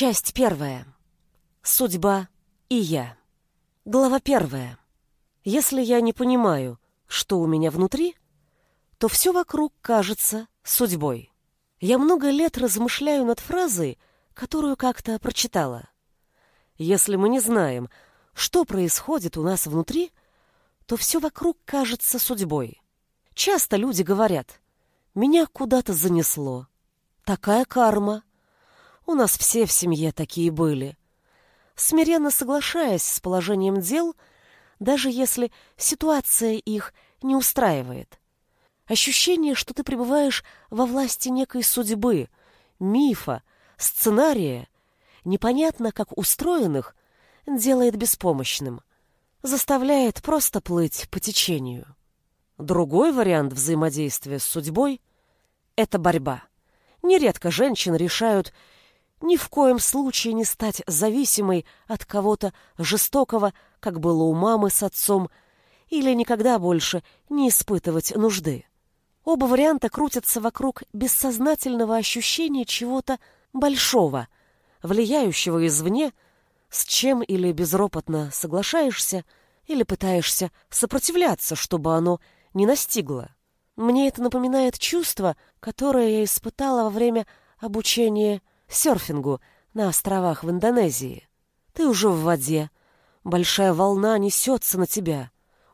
Часть первая. Судьба и я. Глава первая. Если я не понимаю, что у меня внутри, то все вокруг кажется судьбой. Я много лет размышляю над фразой, которую как-то прочитала. Если мы не знаем, что происходит у нас внутри, то все вокруг кажется судьбой. Часто люди говорят, меня куда-то занесло. Такая карма. У нас все в семье такие были. Смиренно соглашаясь с положением дел, даже если ситуация их не устраивает. Ощущение, что ты пребываешь во власти некой судьбы, мифа, сценария, непонятно как устроенных, делает беспомощным, заставляет просто плыть по течению. Другой вариант взаимодействия с судьбой — это борьба. Нередко женщины решают ни в коем случае не стать зависимой от кого-то жестокого, как было у мамы с отцом, или никогда больше не испытывать нужды. Оба варианта крутятся вокруг бессознательного ощущения чего-то большого, влияющего извне, с чем или безропотно соглашаешься, или пытаешься сопротивляться, чтобы оно не настигло. Мне это напоминает чувство, которое я испытала во время обучения серфингу на островах в Индонезии. Ты уже в воде. Большая волна несется на тебя.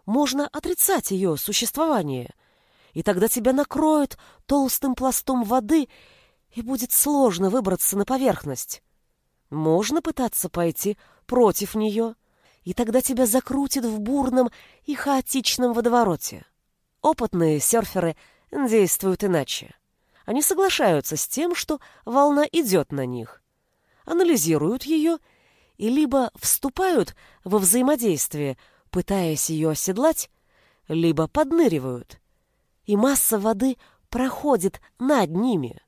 Можно отрицать ее существование. И тогда тебя накроют толстым пластом воды, и будет сложно выбраться на поверхность. Можно пытаться пойти против нее, и тогда тебя закрутит в бурном и хаотичном водовороте. Опытные серферы действуют иначе. Они соглашаются с тем, что волна идет на них, анализируют ее и либо вступают во взаимодействие, пытаясь ее оседлать, либо подныривают. И масса воды проходит над ними.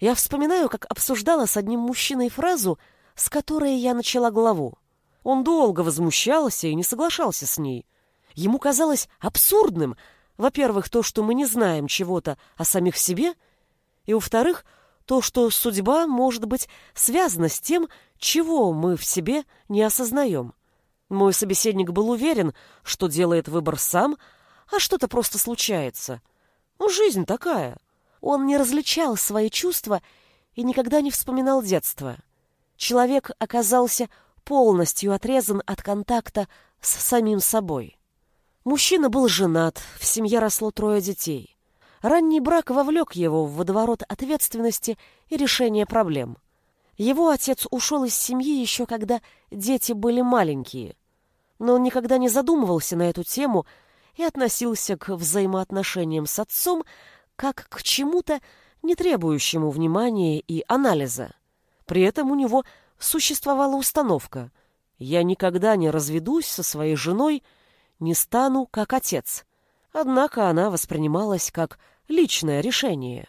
Я вспоминаю, как обсуждала с одним мужчиной фразу, с которой я начала главу. Он долго возмущался и не соглашался с ней. Ему казалось абсурдным, во-первых, то, что мы не знаем чего-то о самих себе — и, во-вторых, то, что судьба может быть связана с тем, чего мы в себе не осознаем. Мой собеседник был уверен, что делает выбор сам, а что-то просто случается. Ну, жизнь такая. Он не различал свои чувства и никогда не вспоминал детство. Человек оказался полностью отрезан от контакта с самим собой. Мужчина был женат, в семье росло трое детей. Ранний брак вовлек его в водоворот ответственности и решения проблем. Его отец ушел из семьи еще когда дети были маленькие. Но он никогда не задумывался на эту тему и относился к взаимоотношениям с отцом как к чему-то, не требующему внимания и анализа. При этом у него существовала установка «Я никогда не разведусь со своей женой, не стану как отец». Однако она воспринималась как личное решение.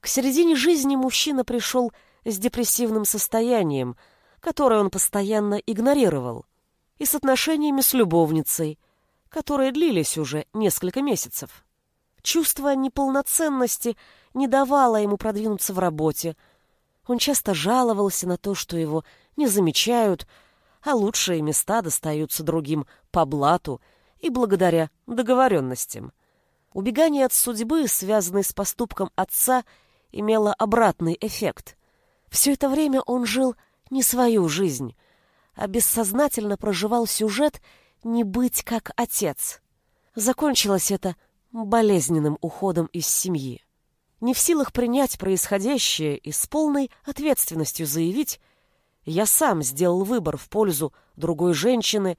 К середине жизни мужчина пришел с депрессивным состоянием, которое он постоянно игнорировал, и с отношениями с любовницей, которые длились уже несколько месяцев. Чувство неполноценности не давало ему продвинуться в работе. Он часто жаловался на то, что его не замечают, а лучшие места достаются другим по блату – и благодаря договоренностям. Убегание от судьбы, связанное с поступком отца, имело обратный эффект. Все это время он жил не свою жизнь, а бессознательно проживал сюжет «не быть как отец». Закончилось это болезненным уходом из семьи. Не в силах принять происходящее и с полной ответственностью заявить «я сам сделал выбор в пользу другой женщины»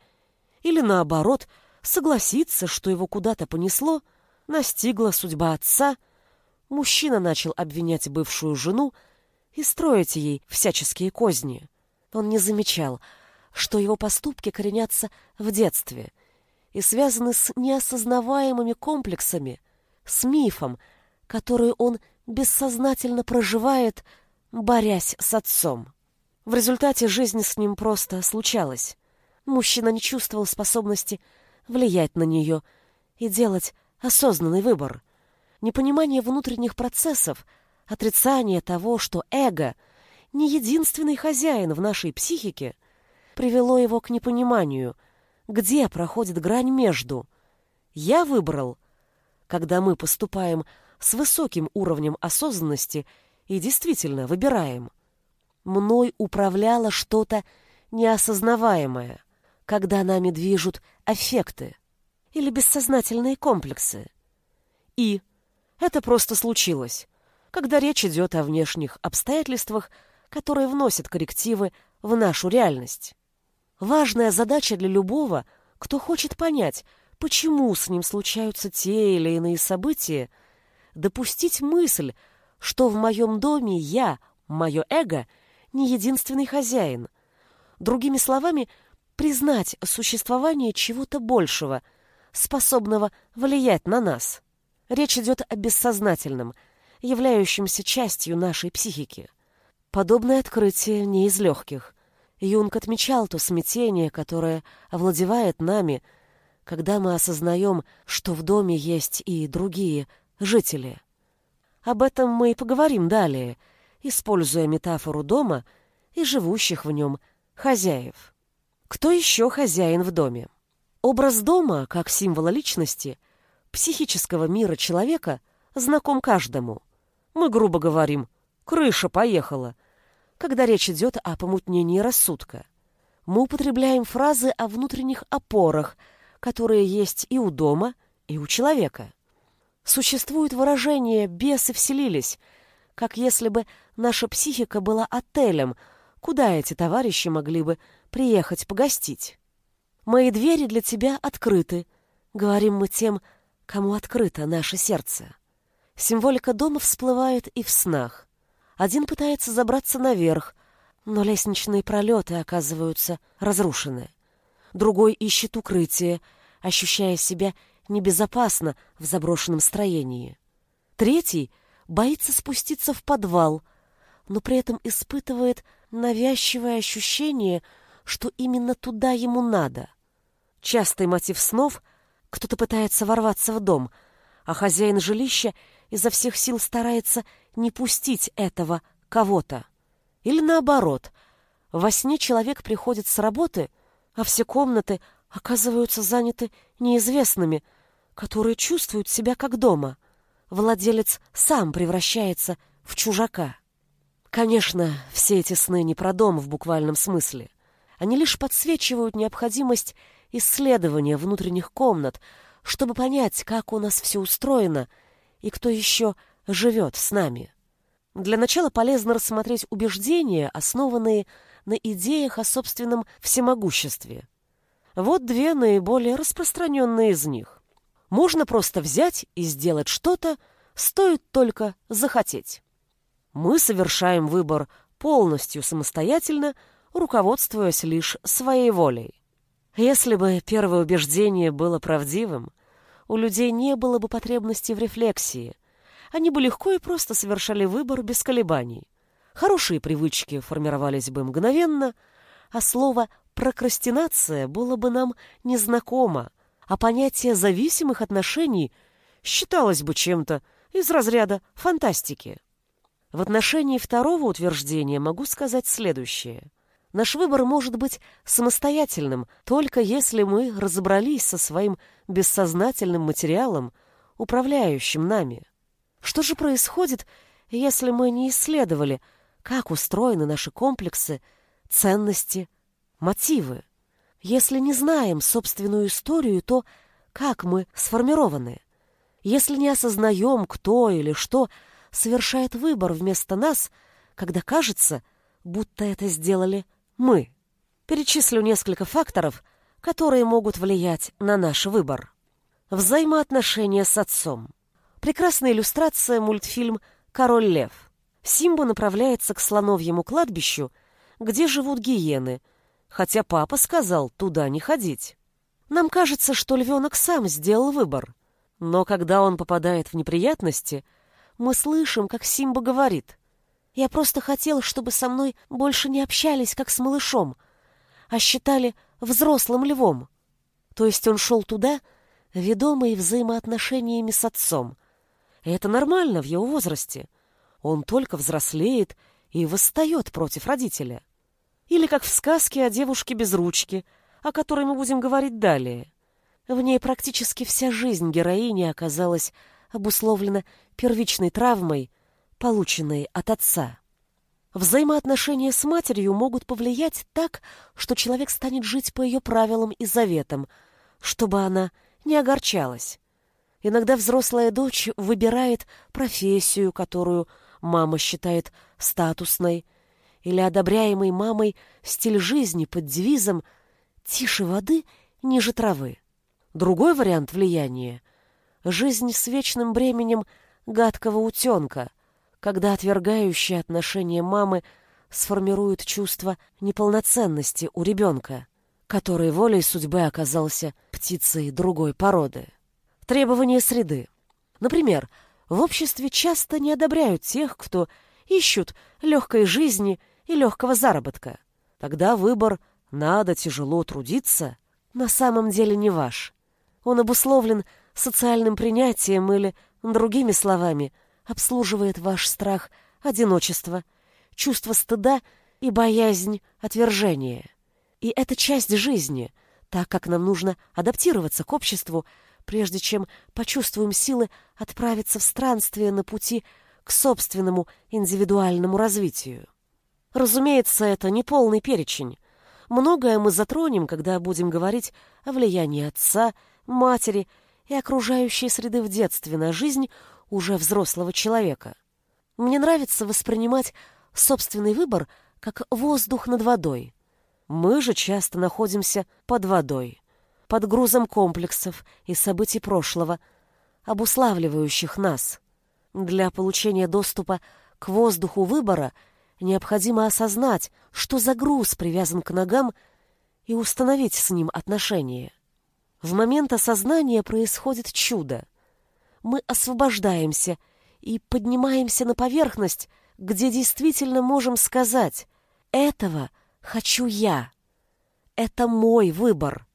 или наоборот – согласиться, что его куда-то понесло, настигла судьба отца, мужчина начал обвинять бывшую жену и строить ей всяческие козни. Он не замечал, что его поступки коренятся в детстве и связаны с неосознаваемыми комплексами, с мифом, который он бессознательно проживает, борясь с отцом. В результате жизнь с ним просто случалась. Мужчина не чувствовал способности влиять на нее и делать осознанный выбор. Непонимание внутренних процессов, отрицание того, что эго не единственный хозяин в нашей психике, привело его к непониманию, где проходит грань между «я выбрал», когда мы поступаем с высоким уровнем осознанности и действительно выбираем. Мной управляло что-то неосознаваемое, когда нами движут аффекты или бессознательные комплексы. И это просто случилось, когда речь идет о внешних обстоятельствах, которые вносят коррективы в нашу реальность. Важная задача для любого, кто хочет понять, почему с ним случаются те или иные события, допустить мысль, что в моем доме я, мое эго, не единственный хозяин. Другими словами, признать существование чего-то большего, способного влиять на нас. Речь идет о бессознательном, являющемся частью нашей психики. Подобное открытие не из легких. Юнг отмечал то смятение, которое овладевает нами, когда мы осознаем, что в доме есть и другие жители. Об этом мы и поговорим далее, используя метафору дома и живущих в нем хозяев. Кто еще хозяин в доме? Образ дома, как символа личности, психического мира человека, знаком каждому. Мы грубо говорим «крыша поехала», когда речь идет о помутнении рассудка. Мы употребляем фразы о внутренних опорах, которые есть и у дома, и у человека. Существует выражение «бесы вселились», как если бы наша психика была отелем, куда эти товарищи могли бы приехать погостить. «Мои двери для тебя открыты», — говорим мы тем, кому открыто наше сердце. Символика дома всплывает и в снах. Один пытается забраться наверх, но лестничные пролеты оказываются разрушены. Другой ищет укрытие, ощущая себя небезопасно в заброшенном строении. Третий боится спуститься в подвал, но при этом испытывает навязчивое ощущение, что именно туда ему надо. Частый мотив снов — кто-то пытается ворваться в дом, а хозяин жилища изо всех сил старается не пустить этого кого-то. Или наоборот, во сне человек приходит с работы, а все комнаты оказываются заняты неизвестными, которые чувствуют себя как дома. Владелец сам превращается в чужака. Конечно, все эти сны не про дом в буквальном смысле. Они лишь подсвечивают необходимость исследования внутренних комнат, чтобы понять, как у нас все устроено и кто еще живет с нами. Для начала полезно рассмотреть убеждения, основанные на идеях о собственном всемогуществе. Вот две наиболее распространенные из них. Можно просто взять и сделать что-то, стоит только захотеть. Мы совершаем выбор полностью самостоятельно, руководствуясь лишь своей волей. Если бы первое убеждение было правдивым, у людей не было бы потребности в рефлексии. Они бы легко и просто совершали выбор без колебаний. Хорошие привычки формировались бы мгновенно, а слово «прокрастинация» было бы нам незнакомо, а понятие зависимых отношений считалось бы чем-то из разряда фантастики. В отношении второго утверждения могу сказать следующее. Наш выбор может быть самостоятельным, только если мы разобрались со своим бессознательным материалом, управляющим нами. Что же происходит, если мы не исследовали, как устроены наши комплексы, ценности, мотивы? Если не знаем собственную историю, то как мы сформированы? Если не осознаем, кто или что совершает выбор вместо нас, когда кажется, будто это сделали мы. Перечислю несколько факторов, которые могут влиять на наш выбор. Взаимоотношения с отцом. Прекрасная иллюстрация мультфильм «Король лев». Симба направляется к слоновьему кладбищу, где живут гиены, хотя папа сказал туда не ходить. Нам кажется, что львенок сам сделал выбор. Но когда он попадает в неприятности, мы слышим, как Симба говорит. Я просто хотел, чтобы со мной больше не общались, как с малышом, а считали взрослым львом. То есть он шел туда, ведомый взаимоотношениями с отцом. Это нормально в его возрасте. Он только взрослеет и восстает против родителя. Или как в сказке о девушке без ручки, о которой мы будем говорить далее. В ней практически вся жизнь героини оказалась обусловлена первичной травмой, полученной от отца. Взаимоотношения с матерью могут повлиять так, что человек станет жить по ее правилам и заветам, чтобы она не огорчалась. Иногда взрослая дочь выбирает профессию, которую мама считает статусной, или одобряемый мамой стиль жизни под девизом «тише воды, ниже травы». Другой вариант влияния — жизнь с вечным бременем гадкого утенка, когда отвергающие отношения мамы сформируют чувство неполноценности у ребенка, который волей судьбы оказался птицей другой породы. Требования среды. Например, в обществе часто не одобряют тех, кто ищут легкой жизни и легкого заработка. Тогда выбор «надо тяжело трудиться» на самом деле не ваш. Он обусловлен социальным принятием или, другими словами, обслуживает ваш страх одиночества, чувство стыда и боязнь отвержения. И это часть жизни, так как нам нужно адаптироваться к обществу, прежде чем почувствуем силы отправиться в странствие на пути к собственному индивидуальному развитию. Разумеется, это не полный перечень. Многое мы затронем, когда будем говорить о влиянии отца, матери и окружающей среды в детстве на жизнь уже взрослого человека. Мне нравится воспринимать собственный выбор как воздух над водой. Мы же часто находимся под водой под грузом комплексов и событий прошлого, обуславливающих нас. Для получения доступа к воздуху выбора необходимо осознать, что за груз привязан к ногам, и установить с ним отношения. В момент осознания происходит чудо. Мы освобождаемся и поднимаемся на поверхность, где действительно можем сказать «этого хочу я». Это мой выбор.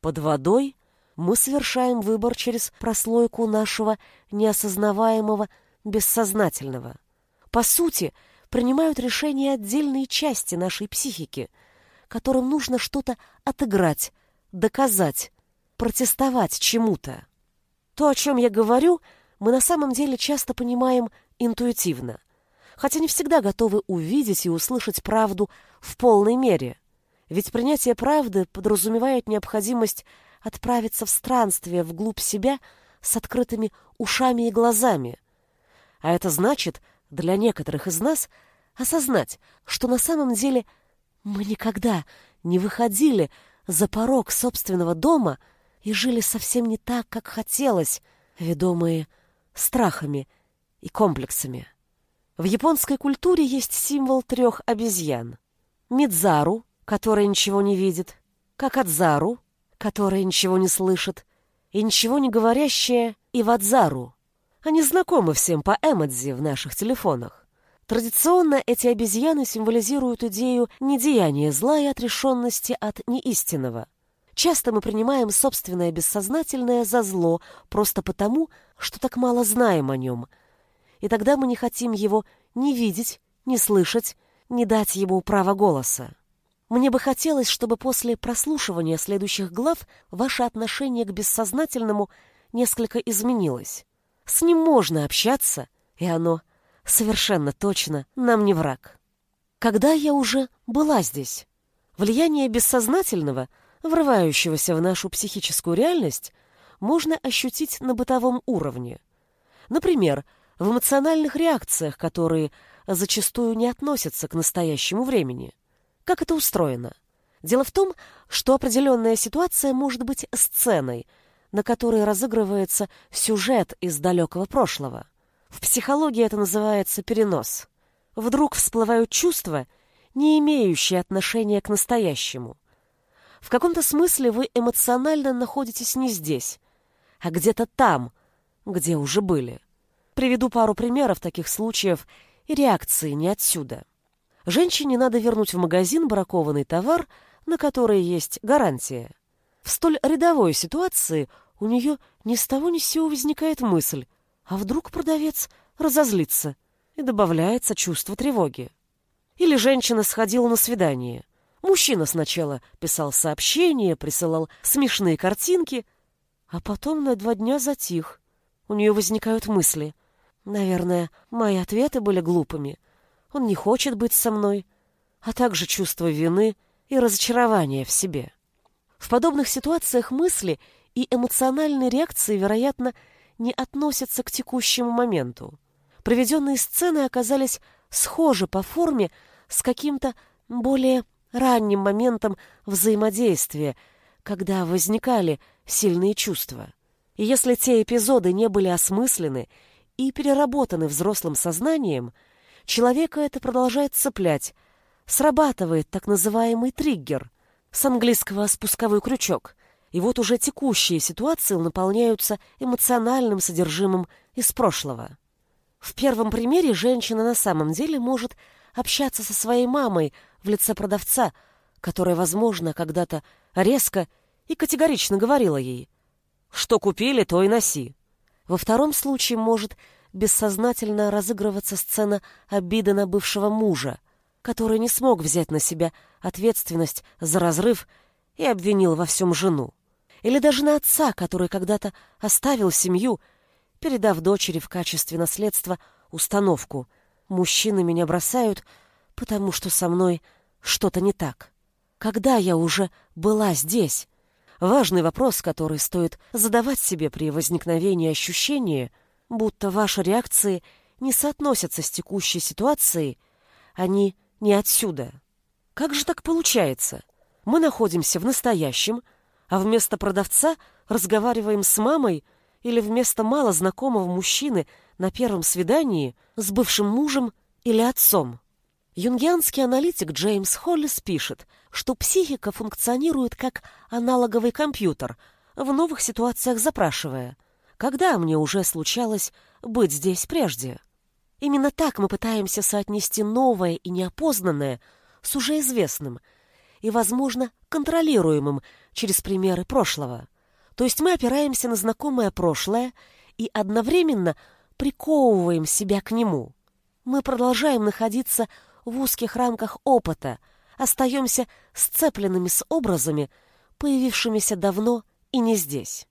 Под водой мы совершаем выбор через прослойку нашего неосознаваемого бессознательного. По сути, принимают решения отдельные части нашей психики, которым нужно что-то отыграть, доказать, протестовать чему-то. То, о чем я говорю, мы на самом деле часто понимаем интуитивно, хотя не всегда готовы увидеть и услышать правду в полной мере. Ведь принятие правды подразумевает необходимость отправиться в странствие вглубь себя с открытыми ушами и глазами. А это значит, для некоторых из нас, осознать, что на самом деле мы никогда не выходили за порог собственного дома и жили совсем не так, как хотелось, ведомые страхами и комплексами. В японской культуре есть символ трех обезьян. Мидзару, которая ничего не видит, как Адзару, которая ничего не слышит, и ничего не говорящая Ивадзару. Они знакомы всем по эмодзи в наших телефонах. Традиционно эти обезьяны символизируют идею недеяния зла и отрешенности от неистинного. Часто мы принимаем собственное бессознательное за зло просто потому, что так мало знаем о нем. И тогда мы не хотим его ни видеть, ни слышать, ни дать ему право голоса. Мне бы хотелось, чтобы после прослушивания следующих глав ваше отношение к бессознательному несколько изменилось. С ним можно общаться, и оно совершенно точно нам не враг. Когда я уже была здесь, влияние бессознательного, врывающегося в нашу психическую реальность, можно ощутить на бытовом уровне. Например, в эмоциональных реакциях, которые зачастую не относятся к настоящему времени. Как это устроено? Дело в том, что определенная ситуация может быть сценой, на которой разыгрывается сюжет из далекого прошлого. В психологии это называется перенос. Вдруг всплывают чувства, не имеющие отношения к настоящему. В каком-то смысле вы эмоционально находитесь не здесь, а где-то там, где уже были. Приведу пару примеров таких случаев и реакции не отсюда. Женщине надо вернуть в магазин бракованный товар, на который есть гарантия. В столь рядовой ситуации у нее ни с того ни с сего возникает мысль, а вдруг продавец разозлится, и добавляется чувство тревоги. Или женщина сходила на свидание. Мужчина сначала писал сообщения, присылал смешные картинки, а потом на два дня затих. У нее возникают мысли. Наверное, мои ответы были глупыми. Он не хочет быть со мной, а также чувство вины и разочарования в себе. В подобных ситуациях мысли и эмоциональные реакции, вероятно, не относятся к текущему моменту. Приведенные сцены оказались схожи по форме с каким-то более ранним моментом взаимодействия, когда возникали сильные чувства. И если те эпизоды не были осмыслены и переработаны взрослым сознанием, человека это продолжает цеплять, срабатывает так называемый триггер, с английского «спусковой крючок», и вот уже текущие ситуации наполняются эмоциональным содержимым из прошлого. В первом примере женщина на самом деле может общаться со своей мамой в лице продавца, которая, возможно, когда-то резко и категорично говорила ей «Что купили, то и носи». Во втором случае может бессознательно разыгрываться сцена обиды на бывшего мужа, который не смог взять на себя ответственность за разрыв и обвинил во всем жену. Или даже на отца, который когда-то оставил семью, передав дочери в качестве наследства установку «Мужчины меня бросают, потому что со мной что-то не так». Когда я уже была здесь? Важный вопрос, который стоит задавать себе при возникновении ощущения, будто ваши реакции не соотносятся с текущей ситуацией, они не отсюда. Как же так получается? Мы находимся в настоящем, а вместо продавца разговариваем с мамой или вместо мало знакомого мужчины на первом свидании с бывшим мужем или отцом. Юнгианский аналитик Джеймс Холлис пишет, что психика функционирует как аналоговый компьютер, в новых ситуациях запрашивая, когда мне уже случалось быть здесь прежде. Именно так мы пытаемся соотнести новое и неопознанное с уже известным и, возможно, контролируемым через примеры прошлого. То есть мы опираемся на знакомое прошлое и одновременно приковываем себя к нему. Мы продолжаем находиться в узких рамках опыта, остаемся сцепленными с образами, появившимися давно и не здесь.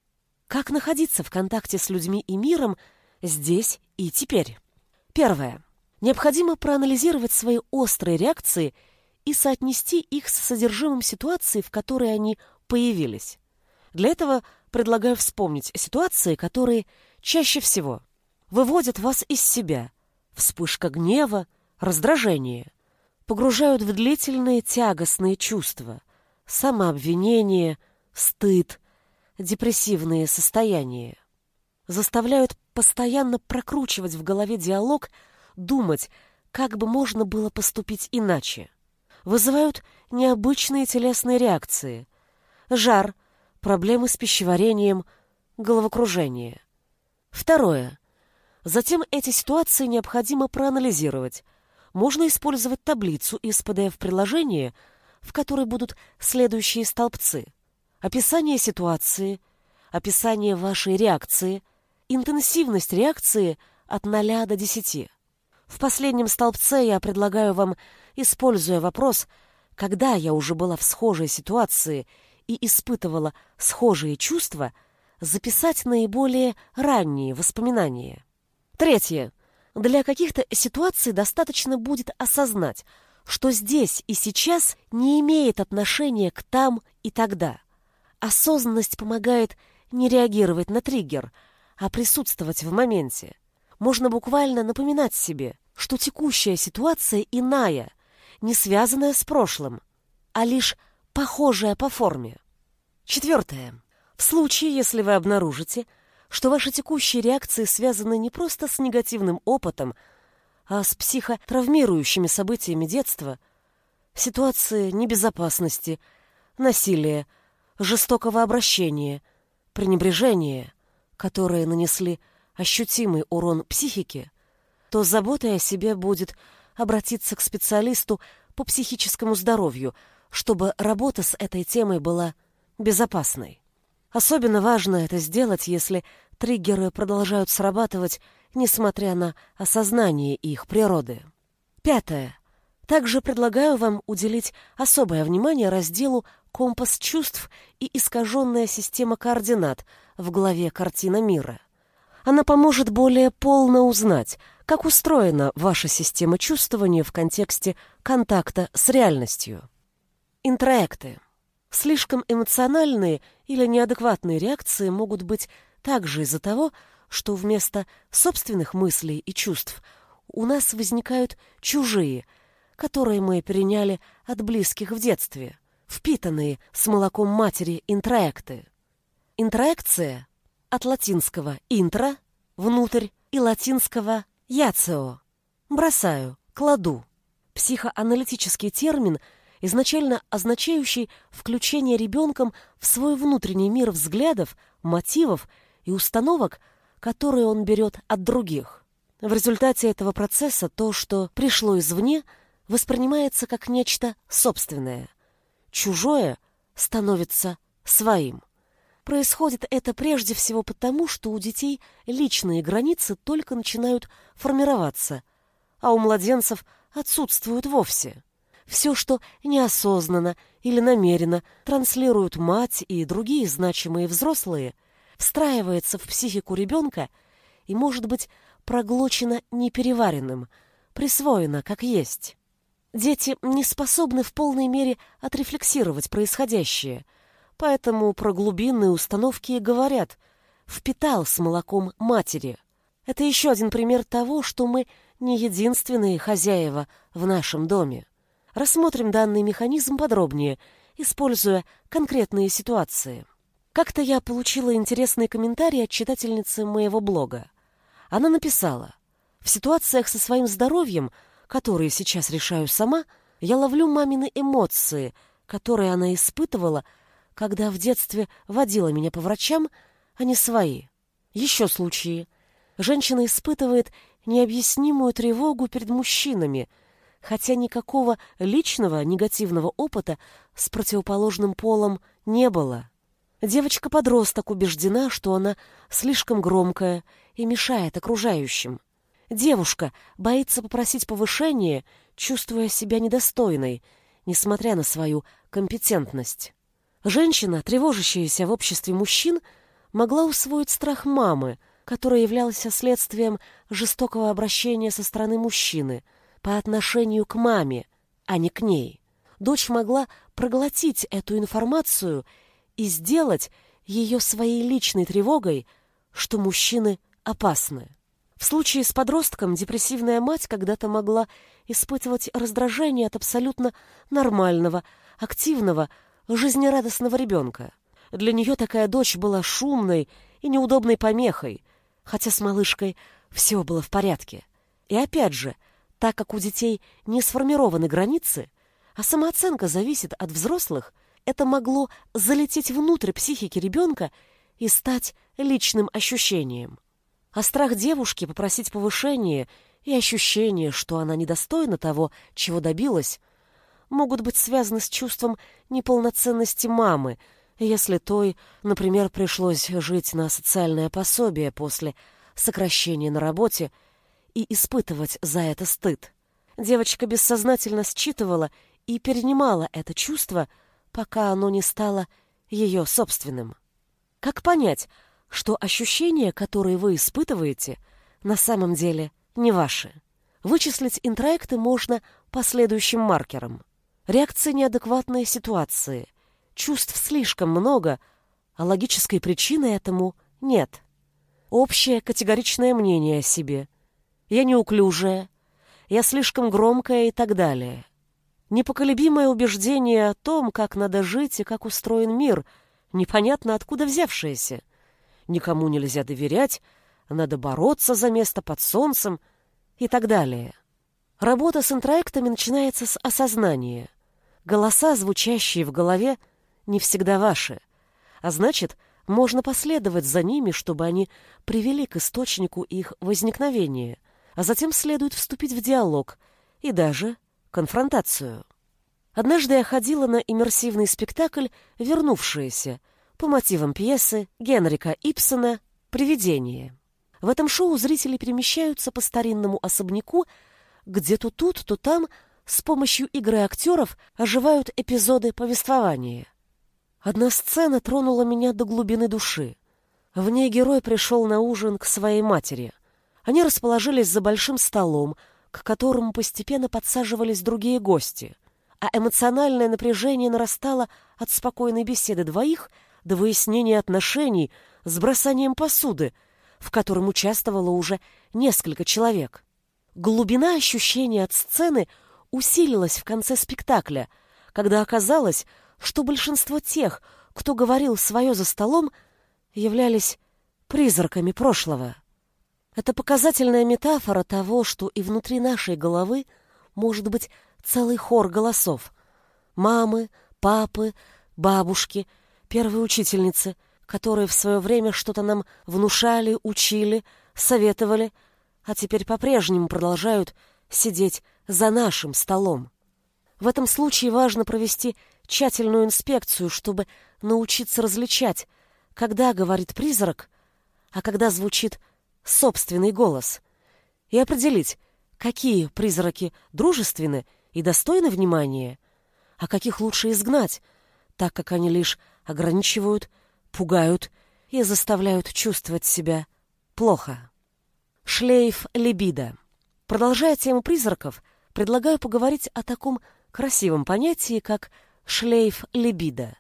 Как находиться в контакте с людьми и миром здесь и теперь? Первое. Необходимо проанализировать свои острые реакции и соотнести их с содержимым ситуации, в которой они появились. Для этого предлагаю вспомнить ситуации, которые чаще всего выводят вас из себя. Вспышка гнева, раздражение. Погружают в длительные тягостные чувства. Самообвинение, стыд, депрессивные состояния. Заставляют постоянно прокручивать в голове диалог, думать, как бы можно было поступить иначе. Вызывают необычные телесные реакции. Жар, проблемы с пищеварением, головокружение. Второе. Затем эти ситуации необходимо проанализировать. Можно использовать таблицу из PDF-приложения, в которой будут следующие столбцы. Описание ситуации, описание вашей реакции, интенсивность реакции от 0 до 10. В последнем столбце я предлагаю вам, используя вопрос «когда я уже была в схожей ситуации и испытывала схожие чувства, записать наиболее ранние воспоминания. Третье. Для каких-то ситуаций достаточно будет осознать, что здесь и сейчас не имеет отношения к там и тогда. Осознанность помогает не реагировать на триггер, а присутствовать в моменте. Можно буквально напоминать себе, что текущая ситуация иная, не связанная с прошлым, а лишь похожая по форме. Четвертое. В случае, если вы обнаружите, что ваши текущие реакции связаны не просто с негативным опытом, а с психотравмирующими событиями детства, ситуации небезопасности, насилия, жестокого обращения, пренебрежения, которые нанесли ощутимый урон психике, то заботой о себе будет обратиться к специалисту по психическому здоровью – чтобы работа с этой темой была безопасной. Особенно важно это сделать, если триггеры продолжают срабатывать, несмотря на осознание их природы. Пятое. Также предлагаю вам уделить особое внимание разделу «Компас чувств и искаженная система координат» в главе «Картина мира». Она поможет более полно узнать, как устроена ваша система чувствования в контексте контакта с реальностью. Интроекты. Слишком эмоциональные или неадекватные реакции могут быть также из-за того, что вместо собственных мыслей и чувств у нас возникают чужие, которые мы переняли от близких в детстве, впитанные с молоком матери интроекты. Интроекция от латинского «интро» — «внутрь» и латинского «яцио» — «бросаю», «кладу». Психоаналитический термин, изначально означающий включение ребенком в свой внутренний мир взглядов, мотивов и установок, которые он берет от других. В результате этого процесса то, что пришло извне, воспринимается как нечто собственное. Чужое становится своим. Происходит это прежде всего потому, что у детей личные границы только начинают формироваться, а у младенцев отсутствуют вовсе. Все, что неосознанно или намеренно транслируют мать и другие значимые взрослые, встраивается в психику ребенка и может быть проглочено непереваренным, присвоено как есть. Дети не способны в полной мере отрефлексировать происходящее – Поэтому про глубинные установки и говорят «впитал с молоком матери». Это еще один пример того, что мы не единственные хозяева в нашем доме. Рассмотрим данный механизм подробнее, используя конкретные ситуации. Как-то я получила интересный комментарий от читательницы моего блога. Она написала, «В ситуациях со своим здоровьем, которые сейчас решаю сама, я ловлю мамины эмоции, которые она испытывала, когда в детстве водила меня по врачам, а не свои. Еще случаи. Женщина испытывает необъяснимую тревогу перед мужчинами, хотя никакого личного негативного опыта с противоположным полом не было. Девочка-подросток убеждена, что она слишком громкая и мешает окружающим. Девушка боится попросить повышения, чувствуя себя недостойной, несмотря на свою компетентность. Женщина, тревожащаяся в обществе мужчин, могла усвоить страх мамы, которая являлась следствием жестокого обращения со стороны мужчины по отношению к маме, а не к ней. Дочь могла проглотить эту информацию и сделать ее своей личной тревогой, что мужчины опасны. В случае с подростком депрессивная мать когда-то могла испытывать раздражение от абсолютно нормального, активного, жизнерадостного ребенка. Для нее такая дочь была шумной и неудобной помехой, хотя с малышкой все было в порядке. И опять же, так как у детей не сформированы границы, а самооценка зависит от взрослых, это могло залететь внутрь психики ребенка и стать личным ощущением. А страх девушки попросить повышения и ощущение, что она недостойна того, чего добилась, могут быть связаны с чувством неполноценности мамы, если той, например, пришлось жить на социальное пособие после сокращения на работе и испытывать за это стыд. Девочка бессознательно считывала и перенимала это чувство, пока оно не стало ее собственным. Как понять, что ощущения, которые вы испытываете, на самом деле не ваши? Вычислить интроекты можно по следующим маркерам. Реакции неадекватные ситуации. Чувств слишком много, а логической причины этому нет. Общее категоричное мнение о себе. Я неуклюжая, я слишком громкая и так далее. Непоколебимое убеждение о том, как надо жить и как устроен мир, непонятно откуда взявшееся. Никому нельзя доверять, надо бороться за место под солнцем и так далее. Работа с интроектами начинается с осознания. Голоса, звучащие в голове, не всегда ваши. А значит, можно последовать за ними, чтобы они привели к источнику их возникновения, а затем следует вступить в диалог и даже конфронтацию. Однажды я ходила на иммерсивный спектакль «Вернувшиеся» по мотивам пьесы Генрика Ипсона «Привидение». В этом шоу зрители перемещаются по старинному особняку, где то тут, то там с помощью игры актеров оживают эпизоды повествования. Одна сцена тронула меня до глубины души. В ней герой пришел на ужин к своей матери. Они расположились за большим столом, к которому постепенно подсаживались другие гости, а эмоциональное напряжение нарастало от спокойной беседы двоих до выяснения отношений с бросанием посуды, в котором участвовало уже несколько человек. Глубина ощущения от сцены усилилась в конце спектакля, когда оказалось, что большинство тех, кто говорил свое за столом, являлись призраками прошлого. Это показательная метафора того, что и внутри нашей головы может быть целый хор голосов. Мамы, папы, бабушки, первые учительницы, которые в свое время что-то нам внушали, учили, советовали, а теперь по-прежнему продолжают сидеть за нашим столом. В этом случае важно провести тщательную инспекцию, чтобы научиться различать, когда говорит призрак, а когда звучит собственный голос, и определить, какие призраки дружественны и достойны внимания, а каких лучше изгнать, так как они лишь ограничивают, пугают и заставляют чувствовать себя плохо. Шлейф либидо. Продолжая тему призраков, предлагаю поговорить о таком красивом понятии, как шлейф либидо.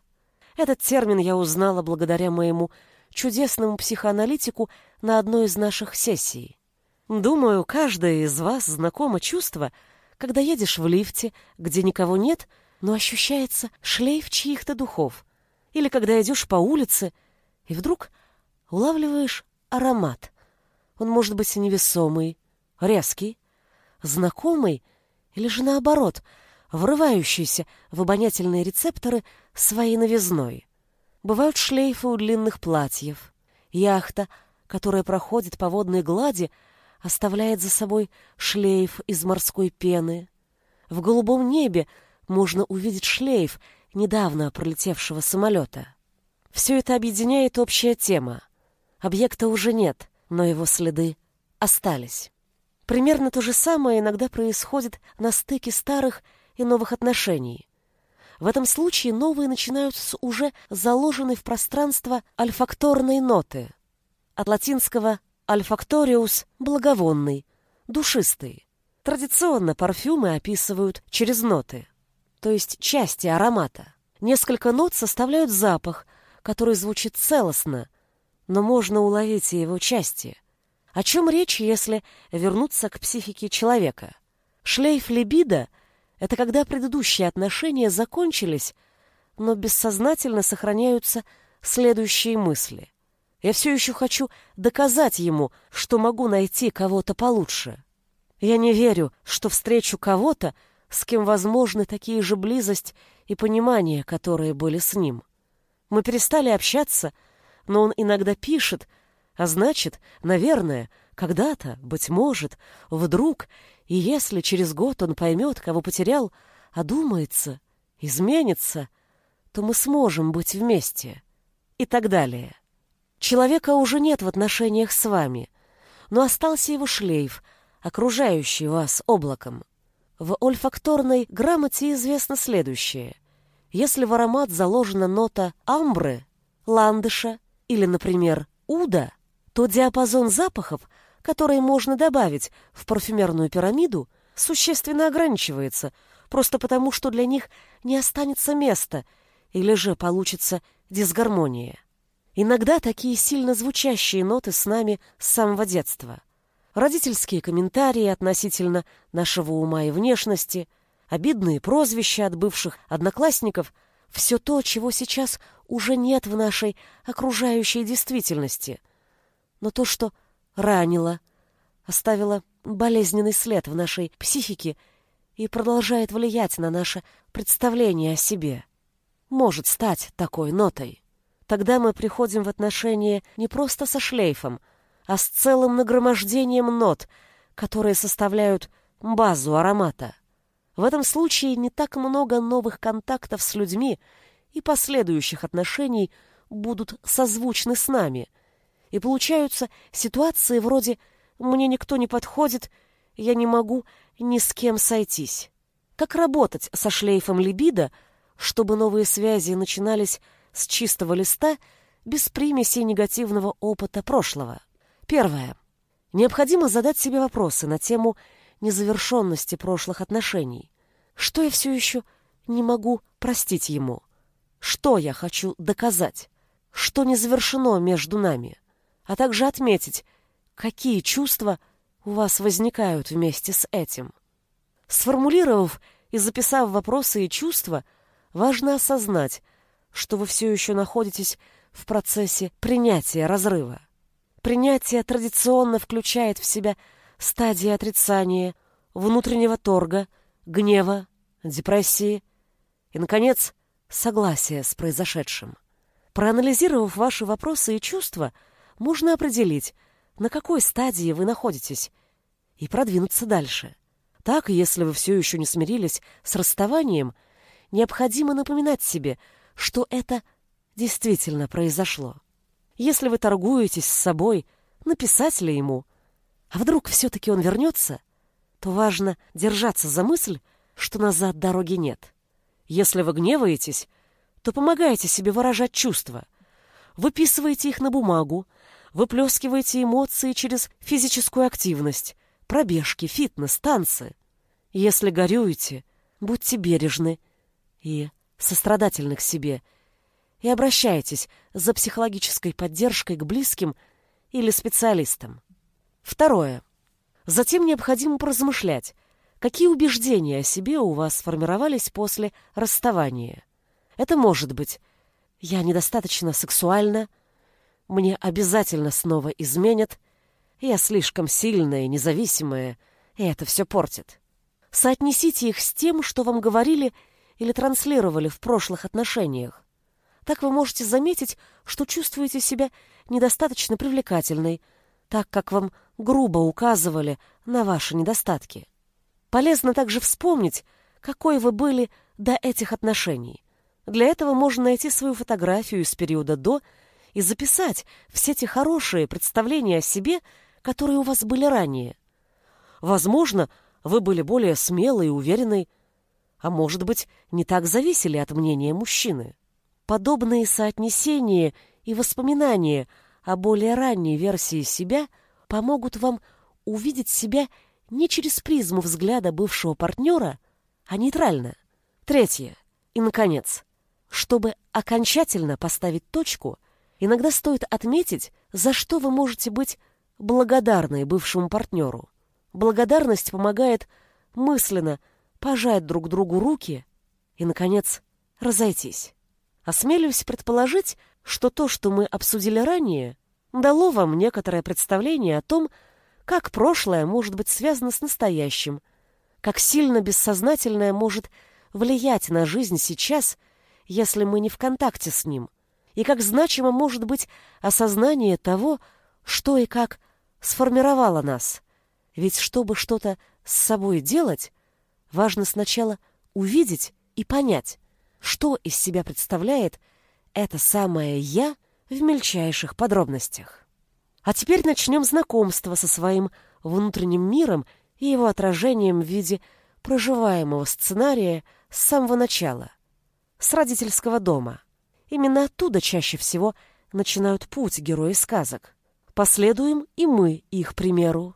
Этот термин я узнала благодаря моему чудесному психоаналитику на одной из наших сессий. Думаю, каждое из вас знакомо чувство, когда едешь в лифте, где никого нет, но ощущается шлейф чьих-то духов, или когда идешь по улице, и вдруг улавливаешь аромат. Он может быть невесомый, резкий, знакомый или же наоборот — врывающийся в обонятельные рецепторы своей новизной. Бывают шлейфы у длинных платьев. Яхта, которая проходит по водной глади, оставляет за собой шлейф из морской пены. В голубом небе можно увидеть шлейф недавно пролетевшего самолета. Все это объединяет общая тема. Объекта уже нет, но его следы остались. Примерно то же самое иногда происходит на стыке старых и новых отношений. В этом случае новые начинают с уже заложенной в пространство альфакторной ноты. От латинского «альфакториус» — благовонный, душистый. Традиционно парфюмы описывают через ноты, то есть части аромата. Несколько нот составляют запах, который звучит целостно, но можно уловить и его части. О чем речь, если вернуться к психике человека? Шлейф либидо — это когда предыдущие отношения закончились, но бессознательно сохраняются следующие мысли. Я все еще хочу доказать ему, что могу найти кого-то получше. Я не верю, что встречу кого-то, с кем возможны такие же близость и понимание, которые были с ним. Мы перестали общаться, но он иногда пишет, а значит, наверное, когда-то, быть может, вдруг и если через год он поймет, кого потерял, одумается, изменится, то мы сможем быть вместе. И так далее. Человека уже нет в отношениях с вами, но остался его шлейф, окружающий вас облаком. В ольфакторной грамоте известно следующее. Если в аромат заложена нота амбры, ландыша или, например, уда, то диапазон запахов – которые можно добавить в парфюмерную пирамиду, существенно ограничивается, просто потому, что для них не останется места или же получится дисгармония. Иногда такие сильно звучащие ноты с нами с самого детства. Родительские комментарии относительно нашего ума и внешности, обидные прозвища от бывших одноклассников — все то, чего сейчас уже нет в нашей окружающей действительности. Но то, что ранила, оставила болезненный след в нашей психике и продолжает влиять на наше представление о себе. Может стать такой нотой. Тогда мы приходим в отношения не просто со шлейфом, а с целым нагромождением нот, которые составляют базу аромата. В этом случае не так много новых контактов с людьми и последующих отношений будут созвучны с нами — и получаются ситуации вроде «мне никто не подходит, я не могу ни с кем сойтись». Как работать со шлейфом либидо, чтобы новые связи начинались с чистого листа без примеси негативного опыта прошлого? Первое. Необходимо задать себе вопросы на тему незавершенности прошлых отношений. Что я все еще не могу простить ему? Что я хочу доказать? Что не завершено между нами? А также отметить, какие чувства у вас возникают вместе с этим. Сформулировав и записав вопросы и чувства, важно осознать, что вы все еще находитесь в процессе принятия разрыва. Принятие традиционно включает в себя стадии отрицания, внутреннего торга, гнева, депрессии и, наконец, согласия с произошедшим. Проанализировав ваши вопросы и чувства, можно определить, на какой стадии вы находитесь, и продвинуться дальше. Так, если вы все еще не смирились с расставанием, необходимо напоминать себе, что это действительно произошло. Если вы торгуетесь с собой, написать ли ему, а вдруг все-таки он вернется, то важно держаться за мысль, что назад дороги нет. Если вы гневаетесь, то помогайте себе выражать чувства. Выписывайте их на бумагу, выплескивайте эмоции через физическую активность, пробежки, фитнес, танцы. Если горюете, будьте бережны и сострадательны к себе и обращайтесь за психологической поддержкой к близким или специалистам. Второе. Затем необходимо поразмышлять, какие убеждения о себе у вас сформировались после расставания. Это может быть «я недостаточно сексуальна», «мне обязательно снова изменят», я слишком сильная независимая, и это все портит. Соотнесите их с тем, что вам говорили или транслировали в прошлых отношениях. Так вы можете заметить, что чувствуете себя недостаточно привлекательной, так как вам грубо указывали на ваши недостатки. Полезно также вспомнить, какой вы были до этих отношений. Для этого можно найти свою фотографию из периода до и записать все те хорошие представления о себе, которые у вас были ранее. Возможно, вы были более смелой и уверенной, а может быть, не так зависели от мнения мужчины. Подобные соотнесения и воспоминания о более ранней версии себя помогут вам увидеть себя не через призму взгляда бывшего партнера, а нейтрально. Третье. И, наконец, чтобы окончательно поставить точку, иногда стоит отметить, за что вы можете быть благодарной бывшему партнеру. Благодарность помогает мысленно пожать друг другу руки и, наконец, разойтись. Осмелюсь предположить, что то, что мы обсудили ранее, дало вам некоторое представление о том, как прошлое может быть связано с настоящим, как сильно бессознательное может влиять на жизнь сейчас, если мы не в контакте с ним, и как значимо может быть осознание того, что и как сформировала нас. Ведь чтобы что-то с собой делать, важно сначала увидеть и понять, что из себя представляет это самое «я» в мельчайших подробностях. А теперь начнем знакомство со своим внутренним миром и его отражением в виде проживаемого сценария с самого начала, с родительского дома. Именно оттуда чаще всего начинают путь герои сказок. Последуем и мы их примеру.